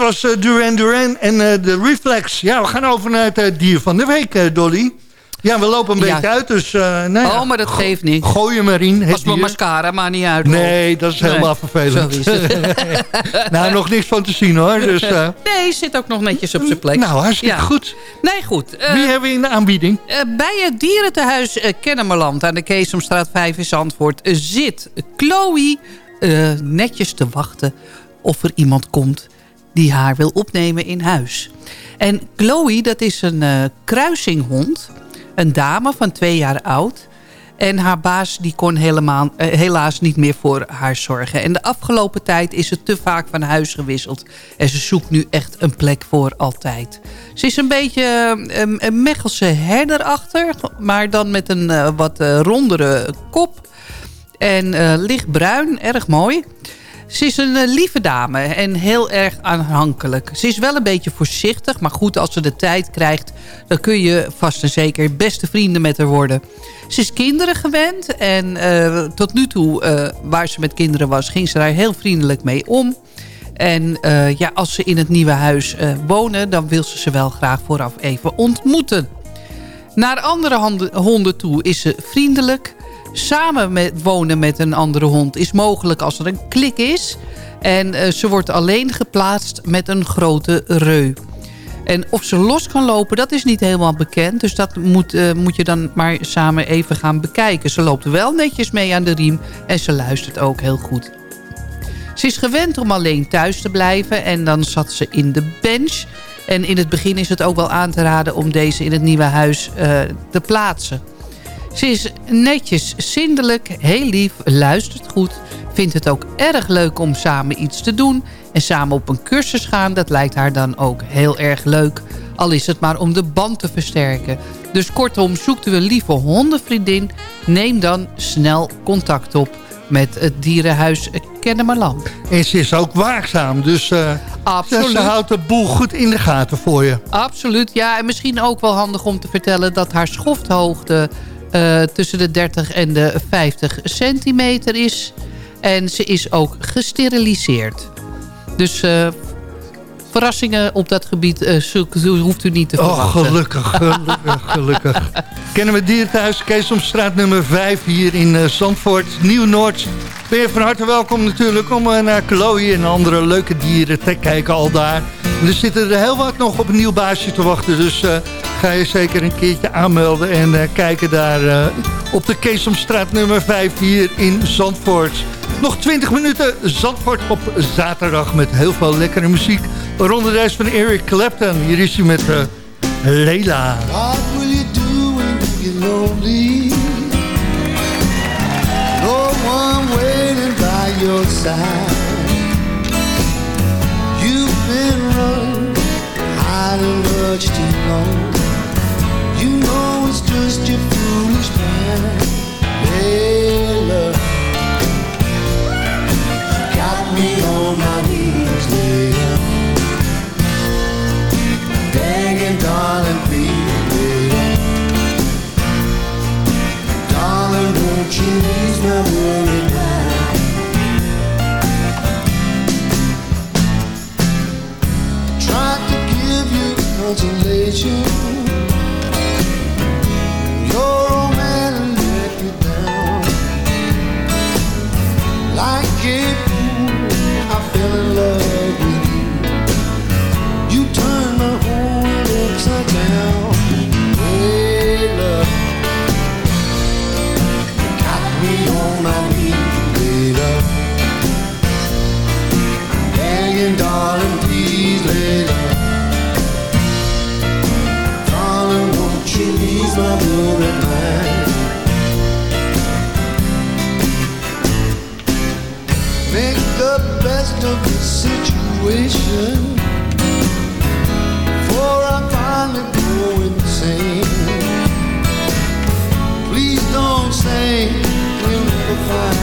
Was eh, Duran Duran en eh, de Reflex. Ja, we gaan over naar het eh, dier van de week, Dolly. Ja, we lopen een Ja. beetje uit, dus... nou ja, Oh, maar dat geeft niet. Gooi hem erin, Als mijn mascara maar niet uit. Nee, dat is helemaal vervelend. zo is het. nou, nog niks van te zien hoor. Dus, eh, Nee, zit ook nog netjes op zijn plek. nou, hartstikke Ja. goed. Nee, goed. Eh, Wie hebben we in de aanbieding? eh, bij het dierentehuis eh, Kennemerland aan de Keesomstraat 5 in Zandvoort zit Chloe eh, netjes te wachten of er iemand komt die haar wil opnemen in huis. En Chloe, dat is een eh, kruisinghond. Een dame van twee jaar oud. En haar baas die kon helemaal, eh, helaas niet meer voor haar zorgen. En de afgelopen tijd is ze te vaak van huis gewisseld. En ze zoekt nu echt een plek voor altijd. Ze is een beetje eh, een, Mechelse herderachtig. Maar dan met een wat rondere kop. En lichtbruin, erg mooi. Ze is een eh, lieve dame en heel erg aanhankelijk. Ze is wel een beetje voorzichtig, maar goed, als ze de tijd krijgt... dan kun je vast en zeker beste vrienden met haar worden. Ze is kinderen gewend en eh, tot nu toe, eh, waar ze met kinderen was... ging ze daar heel vriendelijk mee om. En ja, als ze in het nieuwe huis wonen... dan wil ze ze wel graag vooraf even ontmoeten. Naar andere honden toe is ze vriendelijk. Samen met wonen met een andere hond is mogelijk als er een klik is. En eh, ze wordt alleen geplaatst met een grote reu. En of ze los kan lopen, dat is niet helemaal bekend. Dus dat moet, eh, moet je dan maar samen even gaan bekijken. Ze loopt wel netjes mee aan de riem en ze luistert ook heel goed. Ze is gewend om alleen thuis te blijven en dan zat ze in de bench. En in het begin is het ook wel aan te raden om deze in het nieuwe huis eh, te plaatsen. Ze is netjes, zindelijk, heel lief, luistert goed. Vindt het ook erg leuk om samen iets te doen. En samen op een cursus gaan, dat lijkt haar dan ook heel erg leuk. Al is het maar om de band te versterken. Dus kortom, zoekt u een lieve hondenvriendin. Neem dan snel contact op met het dierenhuis Kennemerland. En ze is ook waakzaam, dus eh, Absoluut. ze houdt de boel goed in de gaten voor je. Absoluut, ja. En misschien ook wel handig om te vertellen dat haar schofthoogte eh, tussen de 30 en de 50 centimeter is. En ze is ook gesteriliseerd. Dus eh, verrassingen op dat gebied eh, hoeft u niet te Oh, verwachten. gelukkig, gelukkig, gelukkig. Kennen we dierenthuis, Keesomstraat nummer 5 hier in Zandvoort, Nieuw-Noord. Ben je van harte welkom natuurlijk om naar Chloe en andere leuke dieren te kijken al daar. En er zitten er heel wat nog op een nieuw baasje te wachten, dus ga je zeker een keertje aanmelden en eh, kijken daar eh, op de Keesomstraat nummer 5 hier in Zandvoort. Nog 20 minuten Zandvoort op zaterdag met heel veel lekkere muziek. Waaronder deze van Eric Clapton. Hier is hij met eh, Leila. What will you do when you lonely? No one waiting by your side. Been running, hiding much too long. It's just your foolish plan. Layla, got me on my knees, Layla. Begging, darling, please. Darling, won't you ease my worry now? Tried to give you consolation. Like fool, I fell in love with you. You turned my whole world upside down. Hey, love, got me on my knees, hey, love. Begging, darling, please, lay love. Darling, won't you ease my worried mind? Best of the situation. Before I finally go insane. Please don't say we'll never find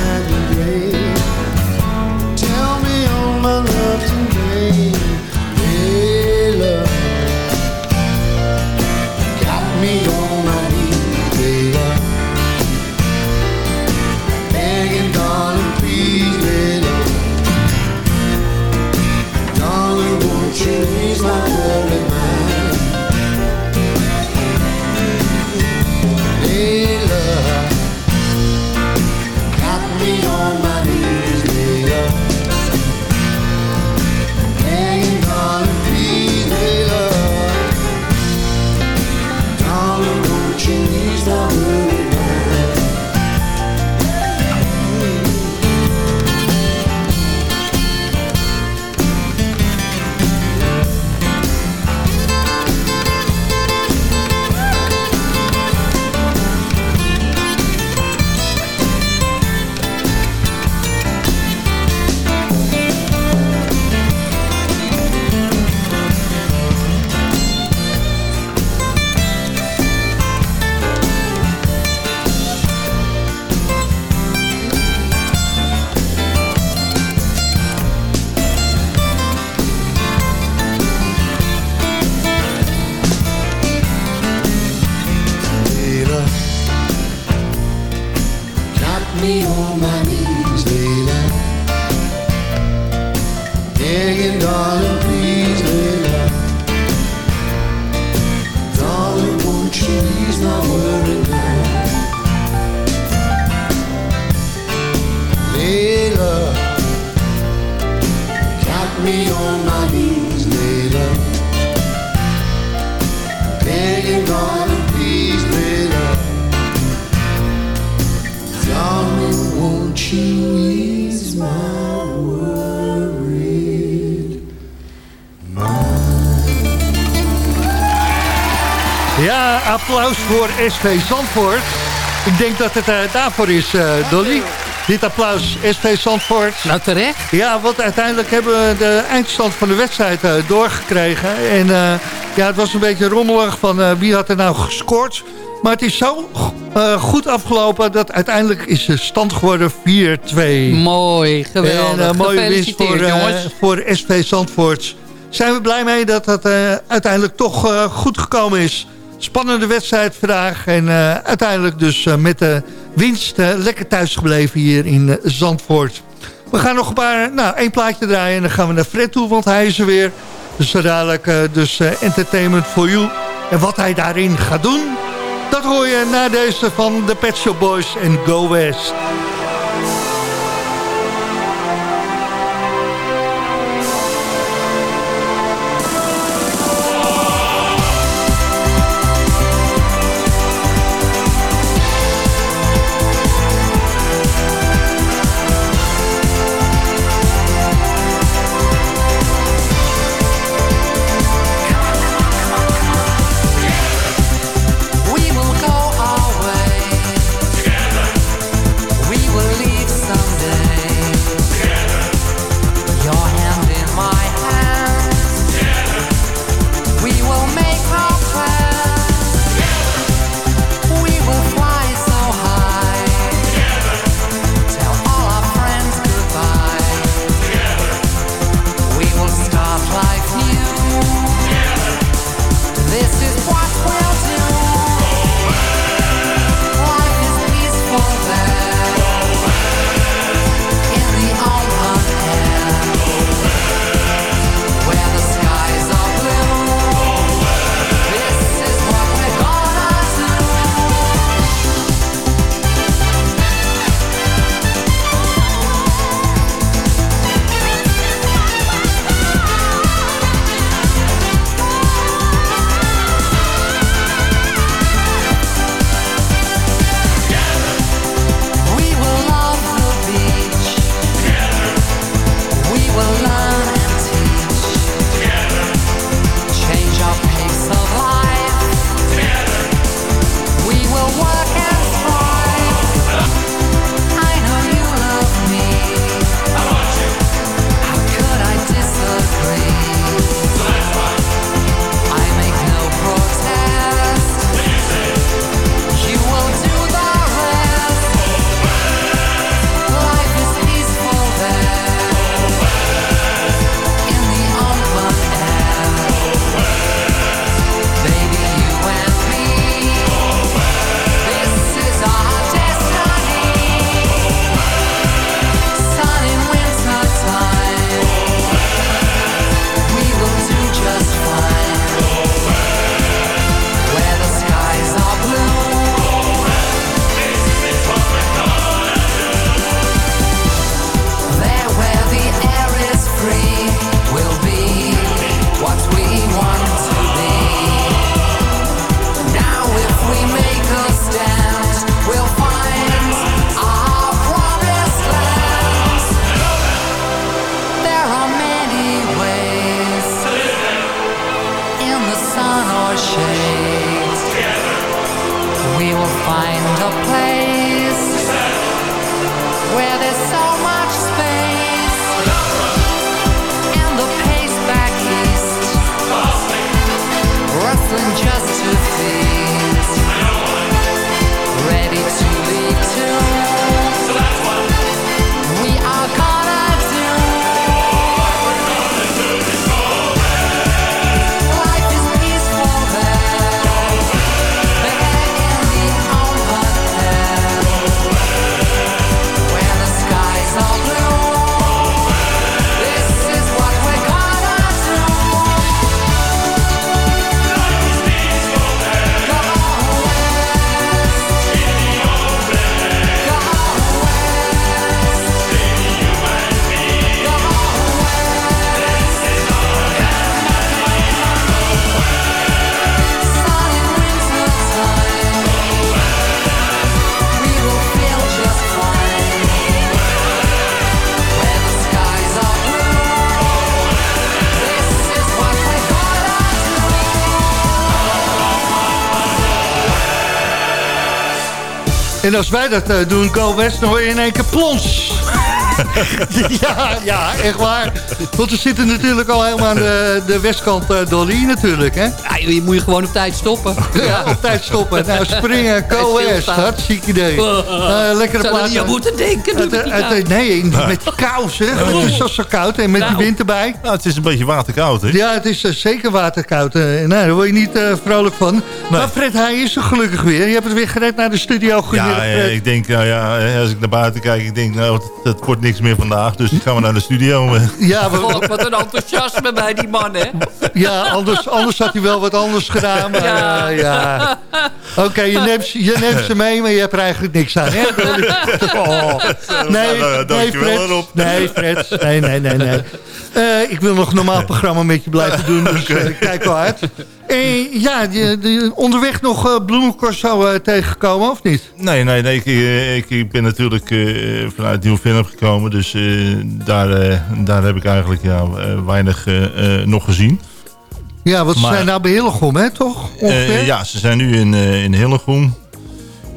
Begging, darling, applaus voor SV Zandvoort. Ik denk dat het eh, daarvoor is, eh, Dolly. Dit applaus, SV Zandvoort. Nou, terecht. Ja, want uiteindelijk hebben we de eindstand van de wedstrijd eh, doorgekregen. En ja, het was een beetje rommelig van wie had er nou gescoord. Maar het is zo goed afgelopen dat uiteindelijk is de stand geworden 4-2. Mooi, geweldig. En, eh, mooie winst voor, jongens. voor SV Zandvoort. Zijn we blij mee dat dat eh, uiteindelijk toch goed gekomen is. Spannende wedstrijd vandaag. En eh, uiteindelijk dus eh, met de winst eh, lekker thuis gebleven hier in Zandvoort. We gaan nog een paar, nou één plaatje draaien en dan gaan we naar Fred toe, want hij is er weer. Dus dadelijk dus Entertainment for You. En wat hij daarin gaat doen, dat hoor je na deze van de Pet Shop Boys en Go West. En als wij dat eh, doen, Go West, je in één keer plons. ja, ja, echt waar. Want we zitten natuurlijk al helemaal aan de, de westkant, eh, Dolly natuurlijk, hè? Ja, je moet je gewoon op tijd stoppen. Ja, op tijd stoppen. Nou, springen, Go Hij West, stilstaan. hartstikke idee. Eh, lekkere Zou plaat. niet aan moeten denken, niet uit- aan. nee, met die kou zeg. Het is zo, zo koud en met die Nou. wind erbij. Nou, het is een beetje waterkoud, hè? Ja, het is eh, zeker waterkoud. nou, daar word je niet eh, vrolijk van. Maar Fred, hij is er gelukkig weer. Je hebt het weer gered naar de studio. Goedemiddag, Ja, eh, ik denk, nou ja, als ik naar buiten kijk, ik denk, nou, het, het wordt niks meer vandaag. Dus gaan we naar de studio. eh. Ja, we- God, wat een enthousiasme bij die man, hè? ja anders, anders had hij wel wat anders gedaan. Maar, Ja. ja. ja. Oké, je, neemt, ze- je neemt ze mee, maar je hebt er eigenlijk niks aan. Hè? Oh. Nee, nee, Fred. Nee, Fred. Nee, nee, nee, nee. Eh, ik wil nog een normaal programma met je blijven doen, dus eh, kijk wel uit. Eh, ja, die, die- onderweg nog uh, bloemencorso eh, tegengekomen, of niet? Nee, nee, nee. Ik, ik, ik ben natuurlijk vanuit Nieuw-Vennep gekomen. Dus daar, daar heb ik eigenlijk ja, weinig nog gezien. Ja, want ze Maar- zijn nou bij Hillegom, hè, toch? Ja, ze zijn nu in, in Hillegom.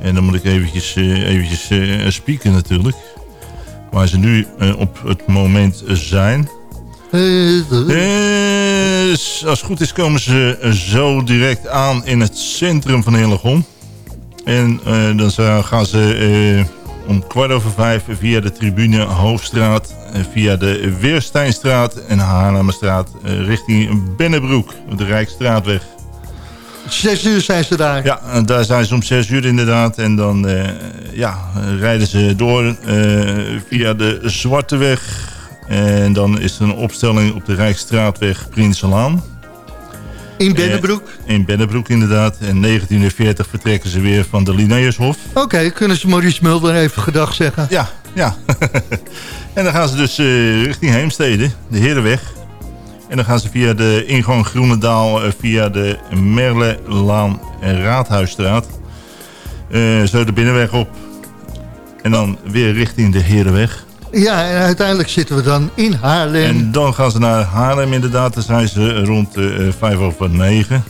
En dan moet ik eventjes, eventjes spieken natuurlijk. Waar ze nu op het moment zijn. Eh, Eh, s- als het goed is komen ze zo direct aan in het centrum van Hillegom. En eh, dan gaan ze eh, om kwart over vijf via de tribune Hoofdstraat... eh, via de Weersteinstraat en Haarlemmerstraat richting Bennebroek, de Rijksstraatweg. Zes uur zijn ze daar. Ja, daar zijn ze om zes uur inderdaad. En dan ja, rijden ze door via de Zwarte Weg. En dan is er een opstelling op de Rijksstraatweg Prinselaan. In Bennebroek? Eh, in Bennebroek inderdaad. En 1940 vertrekken ze weer van de Linnaeushof. Oké, kunnen ze Maurice Mulder even gedag zeggen? Ja, ja. en dan gaan ze dus eh, richting Heemstede, de Herenweg. En dan gaan ze via de ingang Groenendaal, eh, via de Merlelaan en Raadhuisstraat. eh, zo de binnenweg op. En dan weer richting de Herenweg. Ja, en uiteindelijk zitten we dan in Haarlem. En dan gaan ze naar Haarlem inderdaad. Dan zijn ze rond eh, vijf over negen.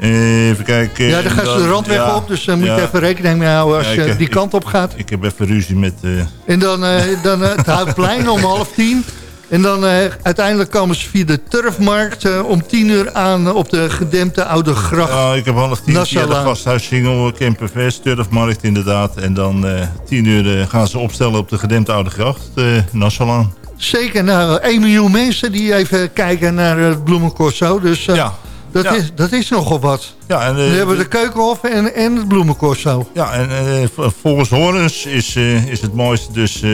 Even kijken. ja, dan gaan ze de randweg ja, op, dus daar moet je even rekening mee houden als Ja, je die kant op gaat. Ik heb even ruzie met... eh, En dan, eh, dan eh, het Houtplein om half tien. En dan eh, uiteindelijk komen ze via de Turfmarkt eh, om tien uur aan op de gedempte Oude Gracht. Ja, ik heb half tien via de gasthuissingel, Kempervest, Turfmarkt inderdaad. En dan eh tien uur eh, gaan ze opstellen op de gedempte Oude Gracht, eh Nassalaan. Zeker, nou, 1 miljoen mensen die even kijken naar het bloemencorso. Dus eh, Ja. dat, Ja. Is, dat is nogal wat. Ja, en, eh, Dan hebben we de Keukenhof en, en het bloemencorso. Ja, en eh, volgens Horens is, eh, is het mooiste dus eh,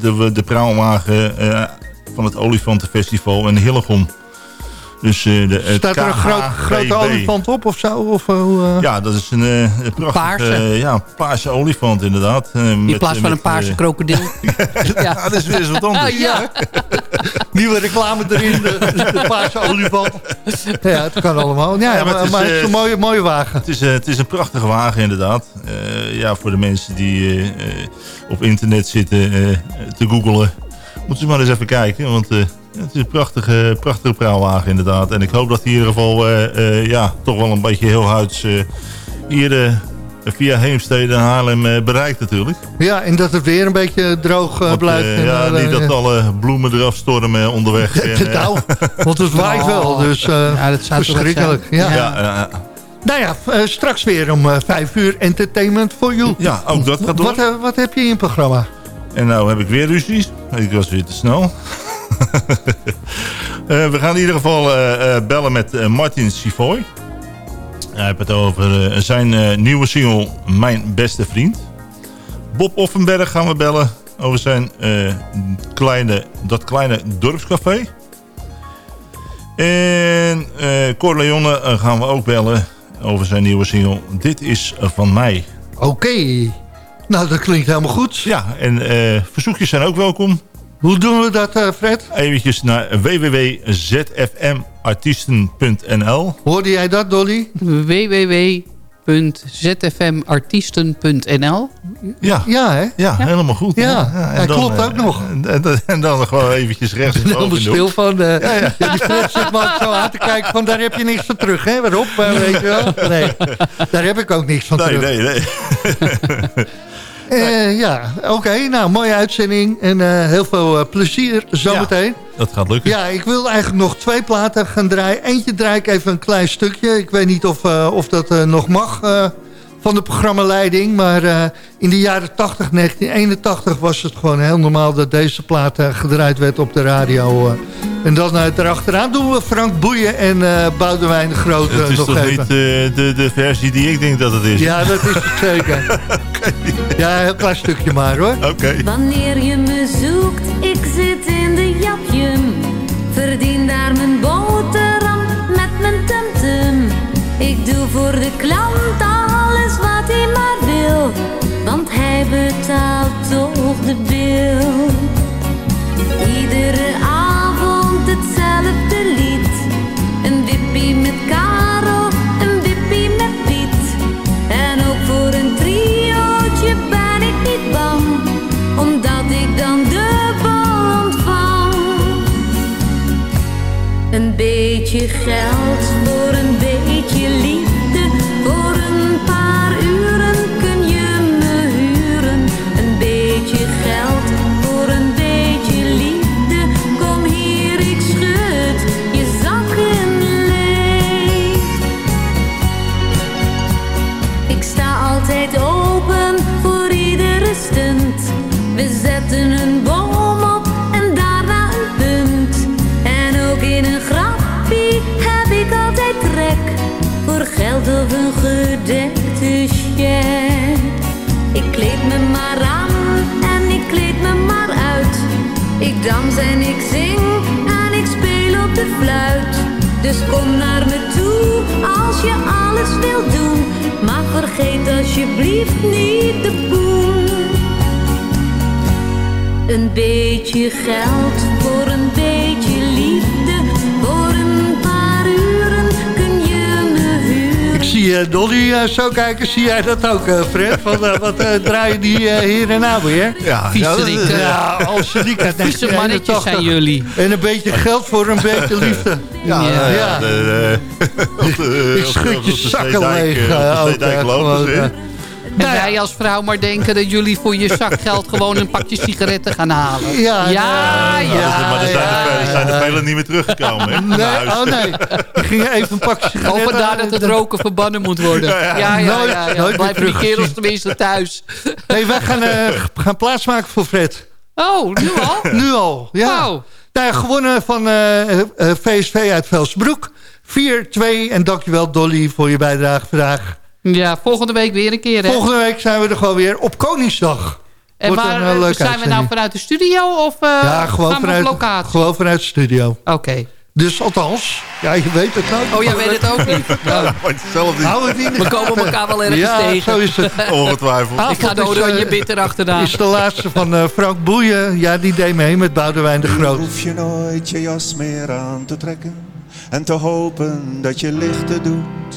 de, de praalwagen eh, van het Olifantenfestival in Hillegom. Dus, eh, de, Staat er een groot, grote olifant op of zo? Of, eh, Ja, dat is een, eh, een prachtige Paarse. eh, ja, paarse olifant inderdaad. eh, In met- plaats van met, een paarse eh, krokodil. ja, dat is weer eens wat anders. ja. Nieuwe reclame erin, de, de paarse olifant. Ja, het kan allemaal. Ja, Ja, maar maar, het is, maar het is eh, een mooie, mooie wagen. Het is, eh, het is een prachtige wagen inderdaad. Eh, ja, voor de mensen die eh, eh, op internet zitten eh, te googelen. Moeten ze maar eens even kijken. Want eh, het is een prachtige, prachtige praalwagen inderdaad. En ik hoop dat hij in ieder geval eh, eh, ja, toch wel een beetje heel huids eh, hier eh, via Heemstede en Haarlem bereikt natuurlijk. Ja, en dat het weer een beetje droog Want, blijft. eh, en, ja, niet dat alle bloemen eraf stormen onderweg. En, eh, nou, want het waait wel, dus eh, Ja, dat zou verschrikkelijk. zijn. Ja. ja, ja, Nou ja, eh, straks weer om vijf uur entertainment for you. ja, ook dat gaat door. Wat, wat heb je in het programma? En nou heb ik weer ruzies. Ik was weer te snel. Eh, we gaan in ieder geval eh, eh, bellen met Martin Sivoy. Hij heeft het over zijn nieuwe single Mijn Beste Vriend. Bob Offenberg gaan we bellen over zijn kleine, dat kleine dorpscafé. En Cor Leone eh, gaan we ook bellen over zijn nieuwe single Dit is van mij. Oké. Nou, dat klinkt helemaal goed. Ja, en verzoekjes zijn ook welkom. Hoe doen we dat, eh, Fred? Eventjes naar www.zfmartiesten.nl Hoorde jij dat, Dolly? www www.zfmartiesten.nl Ja, ja, hè? ja, helemaal goed. Ja, en dan, klopt eh, ook nog. En, en, en dan gewoon eventjes rechts Ik ben helemaal stil van. eh Ja, ja. ja, die Fred zit me ook zo aan te kijken van daar heb je niks van terug, hè? Waarop, weet je wel? Nee, daar heb ik ook niks van Nee, terug. nee, nee. Eh, ja, oké. nou, mooie uitzending en eh, heel veel eh, plezier zometeen. Dat gaat lukken. Ja, ik wil eigenlijk nog twee platen gaan draaien. Eentje draai ik even een klein stukje. Ik weet niet of, of dat nog mag van de programmaleiding. Maar eh, in de jaren 80, 1981 was het gewoon heel normaal... dat deze plaat eh, gedraaid werd op de radio. eh. En dan erachteraan doen we Frank Boeien en eh Boudewijn de Groot eh, Het is nog toch even. niet de, de versie die ik denk dat het is? Ja, dat is het zeker. Ja, een klein stukje maar hoor. Oké. Wanneer je me zoekt, ik zit in de japjum. Verdien daar mijn boterham met mijn tumtum. Ik doe voor de klant en ik zing en ik speel op de fluit. Dus kom naar me toe als je alles wilt doen. Maar vergeet alsjeblieft niet de poen. Een beetje geld voor zie eh, Dolly eh, zo kijken. Zie jij dat ook, eh, Fred? Van, eh, wat eh, draaien die eh, hier en nou weer? Ja. Ja, als ze die uit Vieze mannetjes 1981. zijn jullie. En een beetje geld voor een beetje liefde. Ja, Ja. ja. Ja. de- de- de- Ik schud je zakken leeg. eh, eh, Op de eh, lopen ze. Eh. En Nou ja. wij als vrouw maar denken dat jullie voor je zakgeld gewoon een pakje sigaretten gaan halen. Ja, ja, nee, ja. ja. maar er zijn, er, veel- er zijn er velen niet meer teruggekomen. Hè, Nee, huis. oh nee. Ik ging even een pakje sigaretten. Al vandaar dat het roken verbannen moet worden. Ja, ja, ja. ja, Nooit- Blijven die kerels tenminste thuis. Nee, wij gaan, eh, gaan plaatsmaken voor Fred. Oh, nu al? Nu al, ja. Wow. Nou, ja, gewonnen van eh, eh, VSV uit Velsbroek. 4-2 en dankjewel Dolly voor je bijdrage vandaag. Ja, volgende week weer een keer, hè? Volgende week zijn we er gewoon weer op Koningsdag. en wordt waar, een, eh, leuke zijn we nou vanuit de studio of eh, Ja, gewoon gaan we vanuit, op locatie? gewoon vanuit de studio. Oké. Dus althans, ja, je weet het nou. Oh, jij weet het ook niet. Nou, Maar het is zelf niet. Hou het de we komen elkaar wel ergens ja, tegen. zo is het. Ongetwijfeld. Ik ga de oranje eh, bitter achteraan. is de laatste van eh, Frank Boeien. Ja, die deed mee met Boudewijn de Groot. hoef je nooit je jas meer aan te trekken en te hopen dat je lichten doet.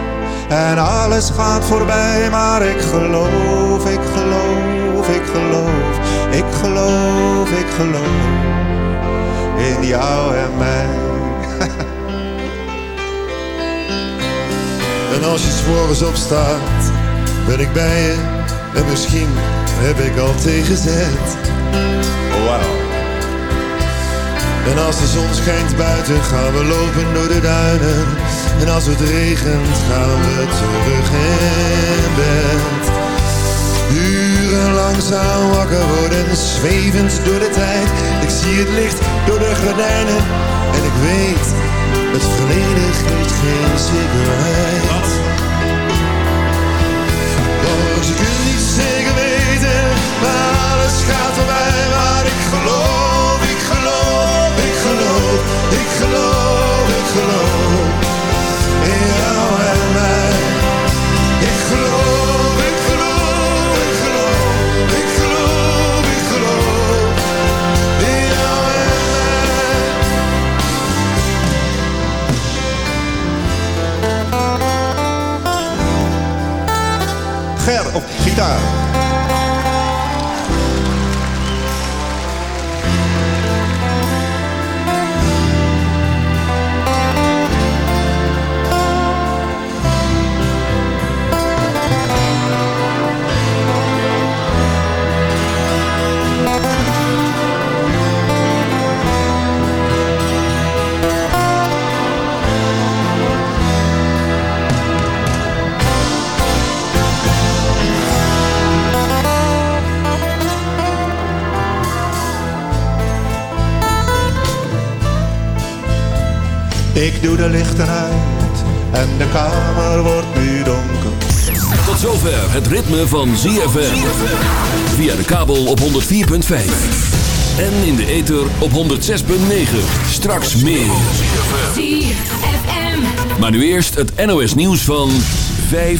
en alles gaat voorbij. Maar ik geloof, ik geloof, ik geloof, ik geloof, ik geloof in jou en mij. En als je 's morgens opstaat, ben ik bij je. En misschien heb ik al tegenzet. Oh, Wauw. En als de zon schijnt buiten, gaan we lopen door de duinen. En als het regent gaan we terug in bed. Uren langzaam wakker worden, zwevend door de tijd. Ik zie het licht door de gordijnen en ik weet, het verleden geeft geen zekerheid. Want je kunt niet zeker weten, maar alles gaat voorbij, maar ik geloof, ik geloof, ik geloof, ik geloof, ik geloof. Eita! Ik doe de lichten uit en de kamer wordt nu donker. Tot zover het ritme van ZFM. Via de kabel op 104.5. En in de ether op 106.9. Straks meer. Maar nu eerst het NOS nieuws van 5